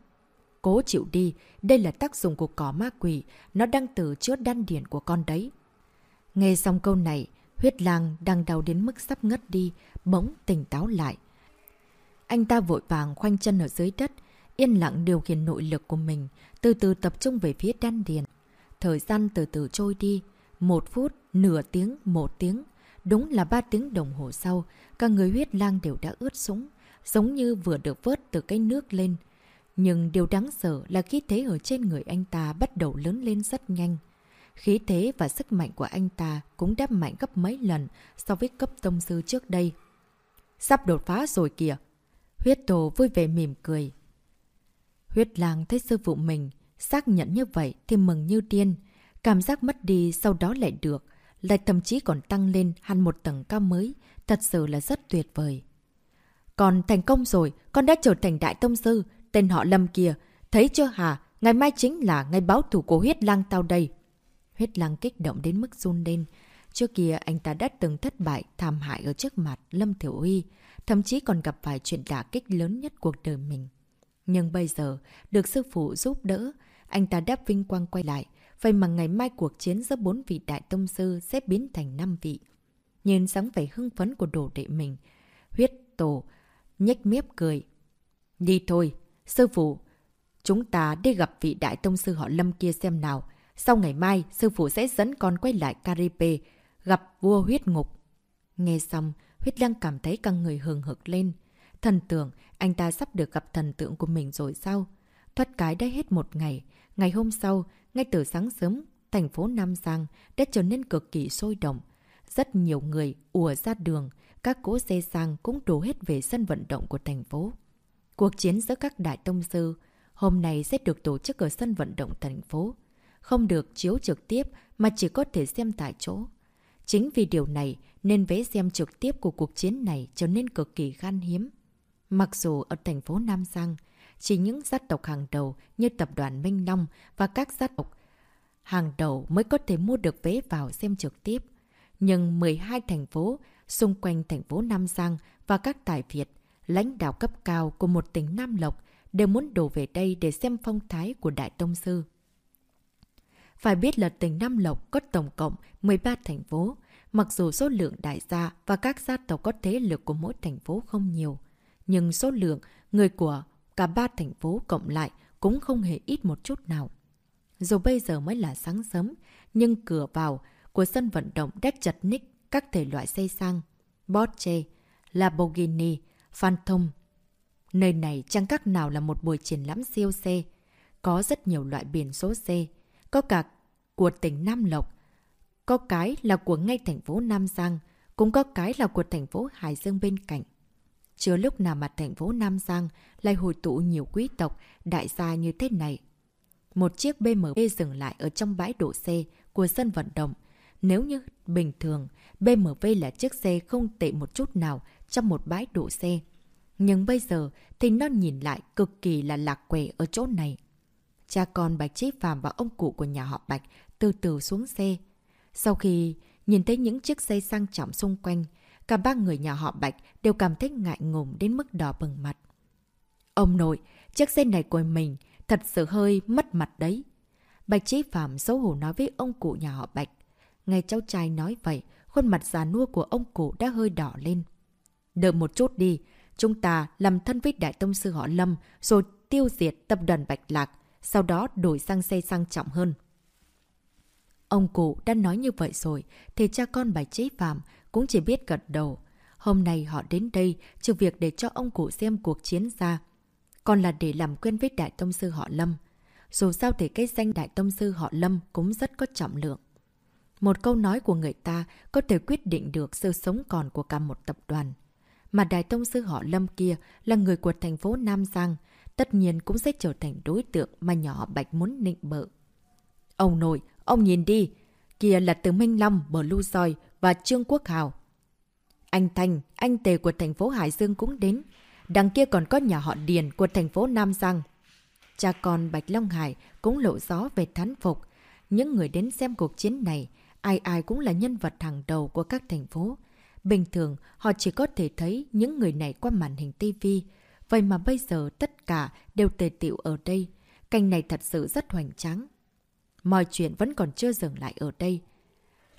Cố chịu đi, đây là tác dụng của cỏ ma quỷ, nó đang từ chữa đan điền của con đấy. Nghe xong câu này, huyết lang đang đau đến mức sắp ngất đi, bỗng tỉnh táo lại. Anh ta vội vàng khoanh chân ở dưới đất, yên lặng điều khiển nội lực của mình, từ từ tập trung về phía đan điền. Thời gian từ từ trôi đi, một phút, nửa tiếng, một tiếng, Đúng là ba tiếng đồng hồ sau, cả người huyết lang đều đã ướt sũng, giống như vừa được vớt từ cái nước lên. Nhưng điều đáng sợ là khí thế ở trên người anh ta bắt đầu lớn lên rất nhanh. Khí thế và sức mạnh của anh ta cũng đáp mạnh gấp mấy lần so với cấp tông sư trước đây. Sắp đột phá rồi kìa. Huyết tổ vui vẻ mỉm cười. Huyết lang thấy sư phụ mình xác nhận như vậy thì mừng như điên. Cảm giác mất đi sau đó lại được lại thậm chí còn tăng lên hẳn một tầng cao mới, thật sự là rất tuyệt vời. Còn thành công rồi, con đã trở thành đại tông sư, tên họ Lâm kia. Thấy chưa hả? Ngày mai chính là ngày báo thủ của huyết lang tao đây. Huyết lang kích động đến mức run lên. Trước kia anh ta đã từng thất bại, thảm hại ở trước mặt Lâm Thiểu Uy, thậm chí còn gặp phải chuyện đả kích lớn nhất cuộc đời mình. Nhưng bây giờ, được sư phụ giúp đỡ, anh ta đáp vinh quang quay lại, Vậy mà ngày mai cuộc chiến giữa bốn vị đại tông sư sẽ biến thành năm vị. Nhìn sáng vẻ hưng phấn của đồ đệ mình, huyết tổ, nhếch mép cười. Đi thôi, sư phụ, chúng ta đi gặp vị đại tông sư họ Lâm kia xem nào. Sau ngày mai, sư phụ sẽ dẫn con quay lại Caribe, gặp vua huyết ngục. Nghe xong, huyết lăng cảm thấy căng người hừng hực lên. Thần tượng anh ta sắp được gặp thần tượng của mình rồi sao? Thoát cái đã hết một ngày. Ngày hôm sau, ngay từ sáng sớm, thành phố Nam Giang đã trở nên cực kỳ sôi động. Rất nhiều người ùa ra đường, các cố xe sang cũng đổ hết về sân vận động của thành phố. Cuộc chiến giữa các đại tông sư hôm nay sẽ được tổ chức ở sân vận động thành phố không được chiếu trực tiếp mà chỉ có thể xem tại chỗ. Chính vì điều này nên vé xem trực tiếp của cuộc chiến này trở nên cực kỳ khan hiếm. Mặc dù ở thành phố Nam Giang, chỉ những gia tộc hàng đầu như tập đoàn Minh Long và các gia tộc hàng đầu mới có thể mua được vé vào xem trực tiếp. Nhưng 12 thành phố xung quanh thành phố Nam Giang và các tài Việt, lãnh đạo cấp cao của một tỉnh Nam Lộc đều muốn đổ về đây để xem phong thái của Đại Tông Sư. Phải biết là tỉnh Nam Lộc có tổng cộng 13 thành phố, mặc dù số lượng đại gia và các gia tộc có thế lực của mỗi thành phố không nhiều, nhưng số lượng người của cả ba thành phố cộng lại cũng không hề ít một chút nào. Dù bây giờ mới là sáng sớm, nhưng cửa vào của sân vận động đét chật ních các thể loại xe sang, Porsche, Lamborghini, Phantom. Nơi này chẳng các nào là một buổi triển lãm siêu xe. Có rất nhiều loại biển số xe. Có cả của tỉnh Nam Lộc. Có cái là của ngay thành phố Nam Giang. Cũng có cái là của thành phố Hải Dương bên cạnh. Chưa lúc nào mà thành phố Nam Giang lại hồi tụ nhiều quý tộc, đại gia như thế này. Một chiếc BMW dừng lại ở trong bãi đổ xe của sân vận động. Nếu như bình thường, BMW là chiếc xe không tệ một chút nào trong một bãi đổ xe. Nhưng bây giờ thì nó nhìn lại cực kỳ là lạc quẻ ở chỗ này. Cha con Bạch Chí Phạm và ông cụ của nhà họ Bạch từ từ xuống xe. Sau khi nhìn thấy những chiếc xe sang trọng xung quanh, cả ba người nhà họ Bạch đều cảm thấy ngại ngùng đến mức đỏ bừng mặt. Ông nội, chiếc xe này của mình thật sự hơi mất mặt đấy. Bạch Chí Phạm xấu hổ nói với ông cụ nhà họ Bạch. Ngay cháu trai nói vậy, khuôn mặt già nua của ông cụ đã hơi đỏ lên. Đợi một chút đi, chúng ta làm thân với Đại Tông Sư họ Lâm rồi tiêu diệt tập đoàn Bạch Lạc, sau đó đổi sang xe sang trọng hơn. Ông cụ đã nói như vậy rồi, thì cha con bà chế Phạm cũng chỉ biết gật đầu. Hôm nay họ đến đây trừ việc để cho ông cụ xem cuộc chiến ra, còn là để làm quen với Đại Tông Sư họ Lâm. Dù sao thì cái danh Đại Tông Sư họ Lâm cũng rất có trọng lượng. Một câu nói của người ta có thể quyết định được sự sống còn của cả một tập đoàn. Mà Đại Tông Sư họ Lâm kia là người của thành phố Nam Giang, tất nhiên cũng sẽ trở thành đối tượng mà nhỏ Bạch muốn nịnh bợ. Ông nội, ông nhìn đi, kia là từ Minh Long, Bờ Lưu Soi và Trương Quốc Hào. Anh thành anh Tề của thành phố Hải Dương cũng đến. Đằng kia còn có nhà họ Điền của thành phố Nam Giang. Cha con Bạch Long Hải cũng lộ gió về thán phục. Những người đến xem cuộc chiến này, ai ai cũng là nhân vật hàng đầu của các thành phố. Bình thường, họ chỉ có thể thấy những người này qua màn hình tivi Vậy mà bây giờ tất cả đều tề tiệu ở đây. Cảnh này thật sự rất hoành tráng. Mọi chuyện vẫn còn chưa dừng lại ở đây.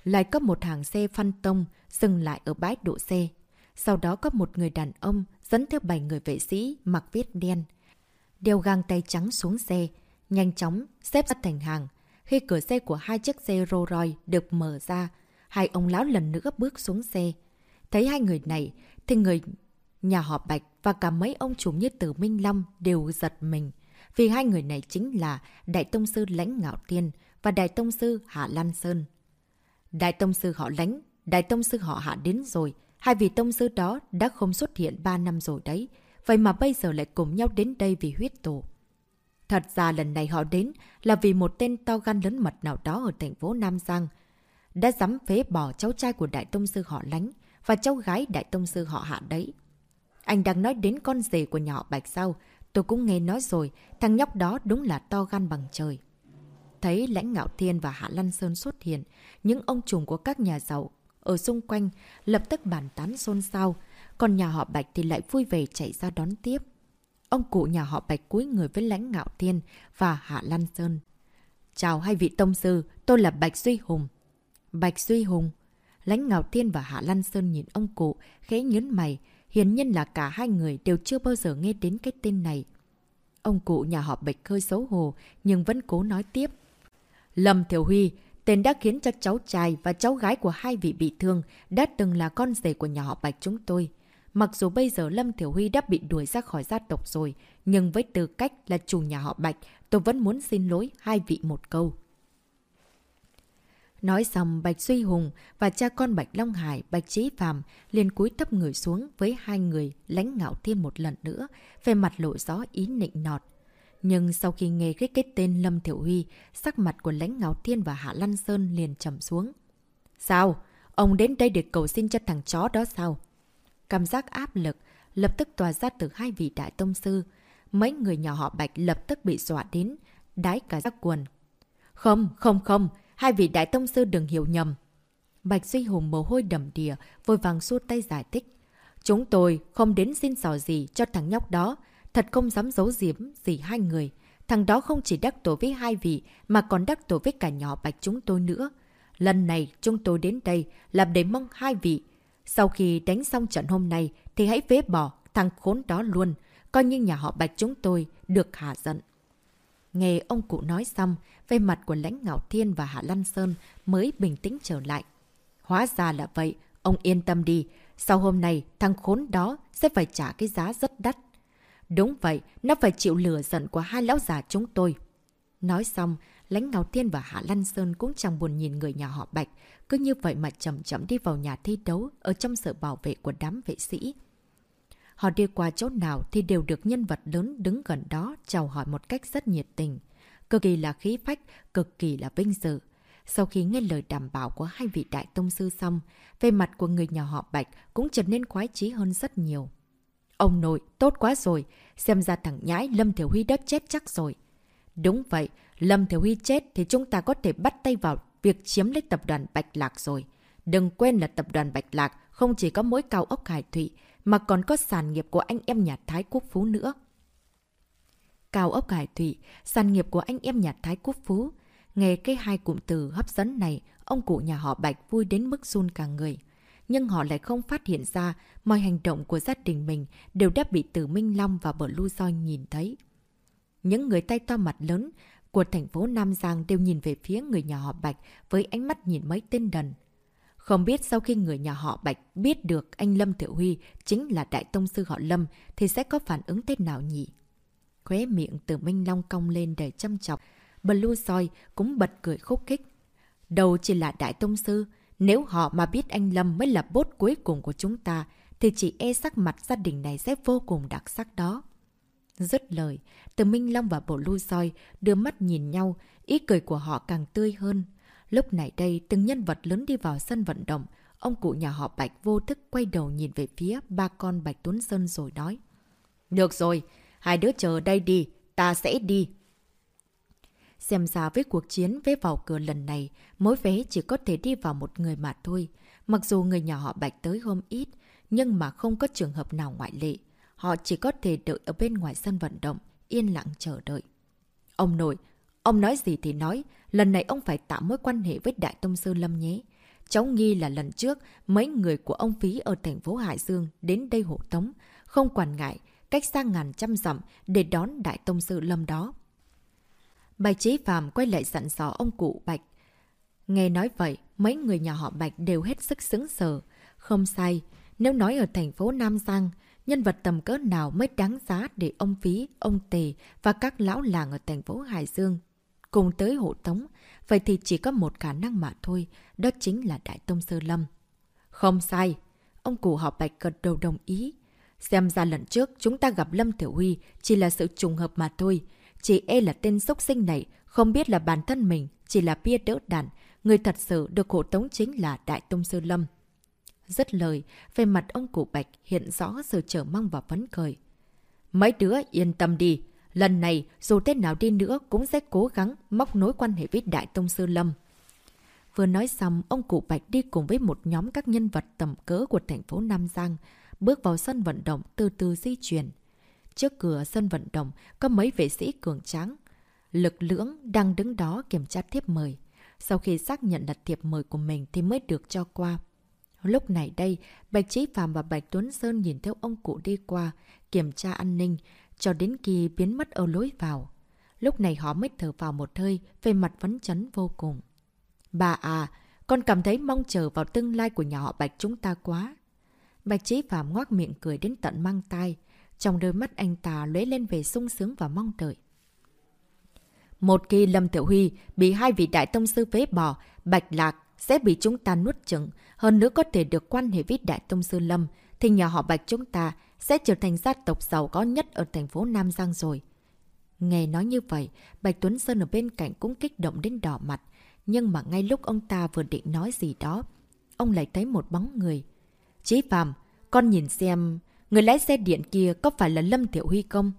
Lại có một hàng xe phan tông dừng lại ở bãi đỗ xe. Sau đó có một người đàn ông dẫn theo bảy người vệ sĩ mặc viết đen. Đeo găng tay trắng xuống xe, nhanh chóng xếp ra thành hàng. Khi cửa xe của hai chiếc xe Rolls Royce được mở ra, hai ông lão lần nữa bước xuống xe. Thấy hai người này, thì người nhà họ Bạch và cả mấy ông chủ như Tử Minh Long đều giật mình. Vì hai người này chính là Đại Tông Sư Lãnh Ngạo Tiên và Đại Tông Sư Hạ Lan Sơn. Đại Tông Sư họ Lãnh, Đại Tông Sư họ Hạ đến rồi. Hai vị Tông Sư đó đã không xuất hiện 3 năm rồi đấy. Vậy mà bây giờ lại cùng nhau đến đây vì huyết tổ. Thật ra lần này họ đến là vì một tên to gan lớn mật nào đó ở thành phố Nam Giang đã dám phế bỏ cháu trai của Đại Tông Sư họ Lánh và cháu gái Đại Tông Sư họ Hạ đấy. Anh đang nói đến con rể của nhỏ Bạch sao? Tôi cũng nghe nói rồi, thằng nhóc đó đúng là to gan bằng trời. Thấy Lãnh Ngạo Thiên và Hạ Lan Sơn xuất hiện, những ông trùng của các nhà giàu ở xung quanh lập tức bàn tán xôn xao, còn nhà họ Bạch thì lại vui vẻ chạy ra đón tiếp. Ông cụ nhà họ Bạch cúi người với Lãnh Ngạo Thiên và Hạ Lan Sơn. Chào hai vị tông sư, tôi là Bạch Duy Hùng. Bạch Duy Hùng. Lãnh Ngạo Thiên và Hạ Lan Sơn nhìn ông cụ, khẽ nhớn mày. Hiển nhiên là cả hai người đều chưa bao giờ nghe đến cái tên này. Ông cụ nhà họ Bạch hơi xấu hổ, nhưng vẫn cố nói tiếp. Lâm Thiểu Huy, tên đã khiến cho cháu trai và cháu gái của hai vị bị thương đã từng là con rể của nhà họ Bạch chúng tôi. Mặc dù bây giờ Lâm Thiểu Huy đã bị đuổi ra khỏi gia tộc rồi, nhưng với tư cách là chủ nhà họ Bạch, tôi vẫn muốn xin lỗi hai vị một câu. Nói xong, Bạch Duy Hùng và cha con Bạch Long Hải, Bạch Trí Phàm liền cúi thấp người xuống với hai người lãnh ngạo thiên một lần nữa, về mặt lộ gió ý nịnh nọt. Nhưng sau khi nghe cái cái tên Lâm Thiểu Huy, sắc mặt của lãnh ngạo thiên và Hạ Lan Sơn liền trầm xuống. Sao? Ông đến đây để cầu xin cho thằng chó đó sao? Cảm giác áp lực lập tức tỏa ra từ hai vị đại tông sư. Mấy người nhỏ họ Bạch lập tức bị dọa đến, đái cả giác quần. Không, không, không, hai vị đại tông sư đừng hiểu nhầm. Bạch Duy Hùng mồ hôi đầm đìa, vội vàng xua tay giải thích. Chúng tôi không đến xin sò gì cho thằng nhóc đó, thật không dám giấu giếm gì hai người. Thằng đó không chỉ đắc tội với hai vị, mà còn đắc tội với cả nhỏ Bạch chúng tôi nữa. Lần này chúng tôi đến đây là để mong hai vị. Sau khi đánh xong trận hôm nay thì hãy vế bỏ thằng khốn đó luôn, coi như nhà họ Bạch chúng tôi được hạ giận. Nghe ông cụ nói xong, về mặt của lãnh ngạo thiên và Hạ Lan Sơn mới bình tĩnh trở lại. Hóa ra là vậy, ông yên tâm đi. Sau hôm nay, thằng khốn đó sẽ phải trả cái giá rất đắt. Đúng vậy, nó phải chịu lửa giận của hai lão già chúng tôi. Nói xong, lãnh ngạo thiên và Hạ Lan Sơn cũng chẳng buồn nhìn người nhà họ Bạch. Cứ như vậy mà chậm chậm đi vào nhà thi đấu ở trong sự bảo vệ của đám vệ sĩ. Họ đi qua chỗ nào thì đều được nhân vật lớn đứng gần đó chào hỏi một cách rất nhiệt tình. Cực kỳ là khí phách, cực kỳ là vinh dự. Sau khi nghe lời đảm bảo của hai vị đại tông sư xong, về mặt của người nhà họ Bạch cũng trở nên khoái chí hơn rất nhiều. Ông nội, tốt quá rồi, xem ra thằng nhãi Lâm Thiểu Huy đất chết chắc rồi. Đúng vậy, Lâm Thiểu Huy chết thì chúng ta có thể bắt tay vào việc chiếm lấy tập đoàn Bạch Lạc rồi. Đừng quên là tập đoàn Bạch Lạc không chỉ có mỗi cao ốc hải Thụy, mà còn có sản nghiệp của anh em nhà Thái Quốc Phú nữa. Cao ốc hải thủy, sản nghiệp của anh em nhà Thái Quốc Phú. Nghe cái hai cụm từ hấp dẫn này, ông cụ nhà họ Bạch vui đến mức run cả người. Nhưng họ lại không phát hiện ra mọi hành động của gia đình mình đều đã bị Tử Minh Long và Bờ Lu Soi nhìn thấy. Những người tay to mặt lớn của thành phố Nam Giang đều nhìn về phía người nhà họ Bạch với ánh mắt nhìn mấy tên đần. Không biết sau khi người nhà họ Bạch biết được anh Lâm Thiệu Huy chính là đại tông sư họ Lâm thì sẽ có phản ứng thế nào nhỉ? Khóe miệng từ Minh Long cong lên đầy châm chọc. Blue Soi cũng bật cười khúc khích. Đầu chỉ là đại tông sư. Nếu họ mà biết anh Lâm mới là bốt cuối cùng của chúng ta thì chỉ e sắc mặt gia đình này sẽ vô cùng đặc sắc đó. Dứt lời, từ Minh Long và Bộ Lưu Soi đưa mắt nhìn nhau, ý cười của họ càng tươi hơn. Lúc này đây, từng nhân vật lớn đi vào sân vận động. Ông cụ nhà họ Bạch vô thức quay đầu nhìn về phía ba con Bạch Tuấn Sơn rồi nói. Được rồi, hai đứa chờ đây đi, ta sẽ đi. Xem ra với cuộc chiến vé vào cửa lần này, mỗi vé chỉ có thể đi vào một người mà thôi. Mặc dù người nhà họ Bạch tới hôm ít, nhưng mà không có trường hợp nào ngoại lệ. Họ chỉ có thể đợi ở bên ngoài sân vận động, yên lặng chờ đợi. Ông nội, ông nói gì thì nói, lần này ông phải tạo mối quan hệ với Đại Tông Sư Lâm nhé. Cháu nghi là lần trước, mấy người của ông Phí ở thành phố Hải Dương đến đây hộ tống, không quản ngại, cách xa ngàn trăm dặm để đón Đại Tông Sư Lâm đó. Bạch Chí Phạm quay lại dặn dò ông cụ Bạch. Nghe nói vậy, mấy người nhà họ Bạch đều hết sức xứng sở. Không sai, nếu nói ở thành phố Nam Giang, nhân vật tầm cỡ nào mới đáng giá để ông Phí, ông Tề và các lão làng ở thành phố Hải Dương cùng tới hộ tống, vậy thì chỉ có một khả năng mà thôi, đó chính là Đại Tông Sơ Lâm. Không sai, ông cụ họ Bạch gật đầu đồng ý. Xem ra lần trước chúng ta gặp Lâm Tiểu Huy chỉ là sự trùng hợp mà thôi. Chỉ e là tên sốc sinh này không biết là bản thân mình chỉ là bia đỡ đạn, người thật sự được hộ tống chính là Đại Tông Sư Lâm. Rất lời, về mặt ông cụ Bạch hiện rõ sự trở mong và phấn khởi. Mấy đứa yên tâm đi, lần này dù tên nào đi nữa cũng sẽ cố gắng móc nối quan hệ với Đại Tông Sư Lâm. Vừa nói xong, ông cụ Bạch đi cùng với một nhóm các nhân vật tầm cỡ của thành phố Nam Giang, bước vào sân vận động từ từ di chuyển. Trước cửa sân vận động có mấy vệ sĩ cường tráng. Lực lưỡng đang đứng đó kiểm tra thiếp mời. Sau khi xác nhận đặt thiệp mời của mình thì mới được cho qua. Lúc này đây, Bạch Trí Phạm và Bạch Tuấn Sơn nhìn theo ông cụ đi qua, kiểm tra an ninh, cho đến khi biến mất ở lối vào. Lúc này họ mới thở vào một hơi, về mặt vấn chấn vô cùng. Bà à, con cảm thấy mong chờ vào tương lai của nhà họ Bạch chúng ta quá. Bạch Trí Phạm ngoác miệng cười đến tận mang tai. Trong đôi mắt anh ta lóe lên về sung sướng và mong đợi. Một khi Lâm Tiểu Huy bị hai vị đại tông sư phế bỏ, Bạch Lạc sẽ bị chúng ta nuốt chừng, hơn nữa có thể được quan hệ với Đại Tông Sư Lâm, thì nhà họ Bạch chúng ta sẽ trở thành gia tộc giàu có nhất ở thành phố Nam Giang rồi. Nghe nói như vậy, Bạch Tuấn Sơn ở bên cạnh cũng kích động đến đỏ mặt. Nhưng mà ngay lúc ông ta vừa định nói gì đó, ông lại thấy một bóng người. Chí Phạm, con nhìn xem, người lái xe điện kia có phải là Lâm Tiểu Huy không?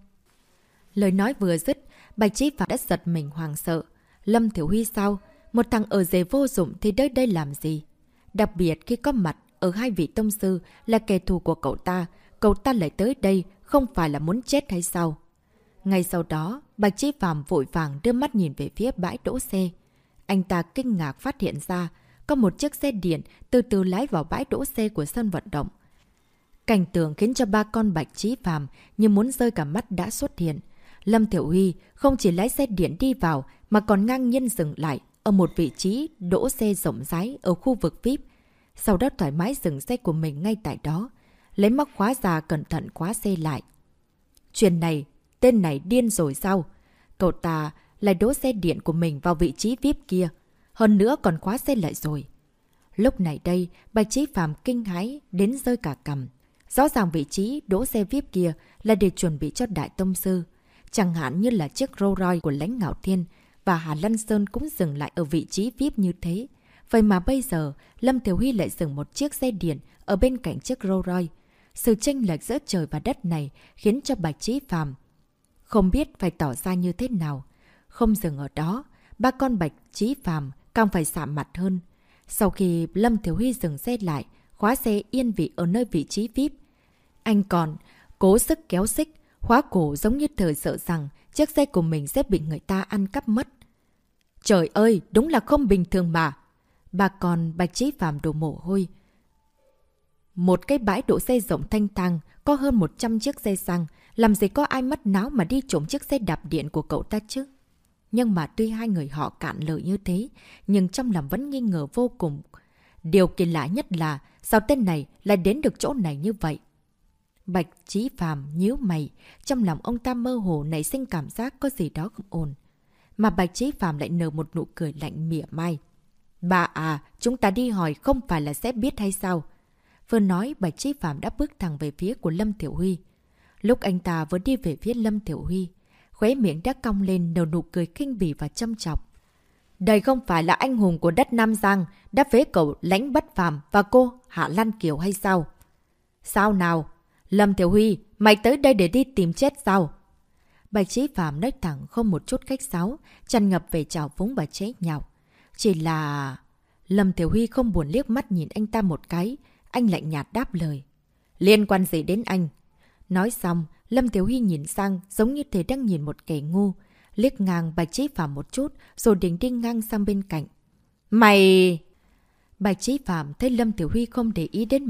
Lời nói vừa dứt, Bạch Chí Phạm đã giật mình hoàng sợ. Lâm Tiểu Huy sao? Một thằng ở dề vô dụng thì tới đây làm gì? Đặc biệt khi có mặt ở hai vị tông sư là kẻ thù của cậu ta, cậu ta lại tới đây không phải là muốn chết hay sao? Ngay sau đó, Bạch Chí Phạm vội vàng đưa mắt nhìn về phía bãi đỗ xe. Anh ta kinh ngạc phát hiện ra, có một chiếc xe điện từ từ lái vào bãi đỗ xe của sân vận động. Cảnh tượng khiến cho ba con Bạch Chí Phạm như muốn rơi cả mắt đã xuất hiện. Lâm Thiểu Huy không chỉ lái xe điện đi vào mà còn ngang nhiên dừng lại ở một vị trí đỗ xe rộng rãi ở khu vực VIP. Sau đó thoải mái dừng xe của mình ngay tại đó, lấy móc khóa ra cẩn thận khóa xe lại. Chuyện này, tên này điên rồi sao? Cậu ta lại đỗ xe điện của mình vào vị trí VIP kia. Hơn nữa còn khóa xe lại rồi. Lúc này đây, Bạch Trí Phạm kinh hái đến rơi cả cầm. Rõ ràng vị trí đỗ xe VIP kia là để chuẩn bị cho Đại Tông Sư. Chẳng hạn như là chiếc Rolls Royce của lãnh ngạo thiên và Hà Lân Sơn cũng dừng lại ở vị trí VIP như thế. Vậy mà bây giờ, Lâm Thiếu Huy lại dừng một chiếc xe điện ở bên cạnh chiếc Rolls Royce. Sự tranh lệch giữa trời và đất này khiến cho Bạch Trí Phàm không biết phải tỏ ra như thế nào. Không dừng ở đó, ba con Bạch Trí Phàm càng phải sạm mặt hơn. Sau khi Lâm Thiếu Huy dừng xe lại, khóa xe yên vị ở nơi vị trí VIP, anh còn cố sức kéo xích, khóa cổ giống như thời sợ rằng chiếc xe của mình sẽ bị người ta ăn cắp mất. Trời ơi, đúng là không bình thường mà. Bà con Bạch Trí Phạm đổ mồ hôi. Một cái bãi đỗ xe rộng thanh thang, có hơn 100 chiếc xe xăng, làm gì có ai mất náo mà đi trộm chiếc xe đạp điện của cậu ta chứ? Nhưng mà tuy hai người họ cạn lời như thế, nhưng trong lòng vẫn nghi ngờ vô cùng. Điều kỳ lạ nhất là, sao tên này lại đến được chỗ này như vậy? Bạch Trí Phàm nhíu mày, trong lòng ông ta mơ hồ nảy sinh cảm giác có gì đó không ổn. Mà Bạch Trí Phàm lại nở một nụ cười lạnh mỉa mai. Bà à, chúng ta đi hỏi không phải là sẽ biết hay sao? Vừa nói, Bạch Trí Phạm đã bước thẳng về phía của Lâm Tiểu Huy. Lúc anh ta vừa đi về phía Lâm Tiểu Huy, khóe miệng đã cong lên nở nụ cười kinh bỉ và châm chọc. Đây không phải là anh hùng của đất Nam Giang đã phế cậu lãnh bất phàm và cô Hạ Lan Kiều hay sao? Sao nào? Lâm Tiểu Huy, mày tới đây để đi tìm chết sao? Bạch Trí Phạm nói thẳng không một chút cách sáo, chăn ngập về trào phúng và chế nhạo. Chỉ là... Lâm Tiểu Huy không buồn liếc mắt nhìn anh ta một cái, anh lạnh nhạt đáp lời. Liên quan gì đến anh? Nói xong, Lâm Tiểu Huy nhìn sang giống như thế đang nhìn một kẻ ngu, liếc ngang Bạch Trí Phạm một chút rồi đỉnh đi ngang sang bên cạnh. Mày... Bạch Trí Phạm thấy Lâm Tiểu Huy không để ý đến